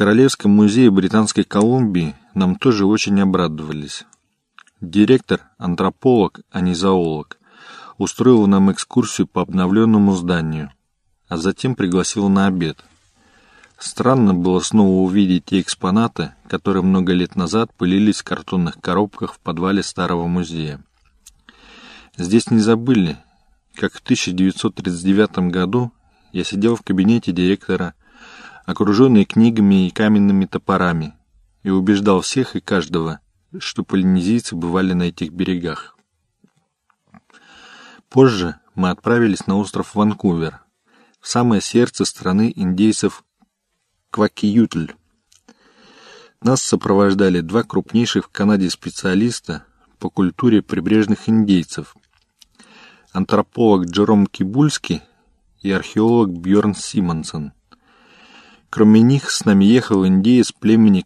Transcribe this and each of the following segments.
Королевском музее Британской Колумбии нам тоже очень обрадовались. Директор, антрополог, а не зоолог, устроил нам экскурсию по обновленному зданию, а затем пригласил на обед. Странно было снова увидеть те экспонаты, которые много лет назад пылились в картонных коробках в подвале старого музея. Здесь не забыли, как в 1939 году я сидел в кабинете директора, окруженный книгами и каменными топорами, и убеждал всех и каждого, что полинезийцы бывали на этих берегах. Позже мы отправились на остров Ванкувер, в самое сердце страны индейцев Квакиютль. Нас сопровождали два крупнейших в Канаде специалиста по культуре прибрежных индейцев. Антрополог Джером Кибульский и археолог Бьорн Симонсон. Кроме них с нами ехал индеец племени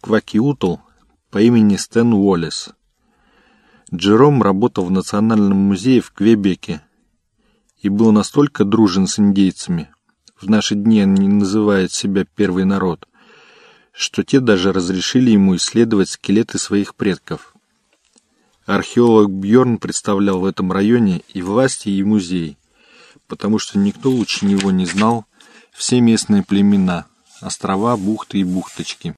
Квакиутл по имени Стэн Уоллес. Джером работал в Национальном музее в Квебеке и был настолько дружен с индейцами, в наши дни они называют себя первый народ, что те даже разрешили ему исследовать скелеты своих предков. Археолог Бьорн представлял в этом районе и власти, и музей, потому что никто лучше него не знал все местные племена, острова, бухты и бухточки.